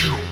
You.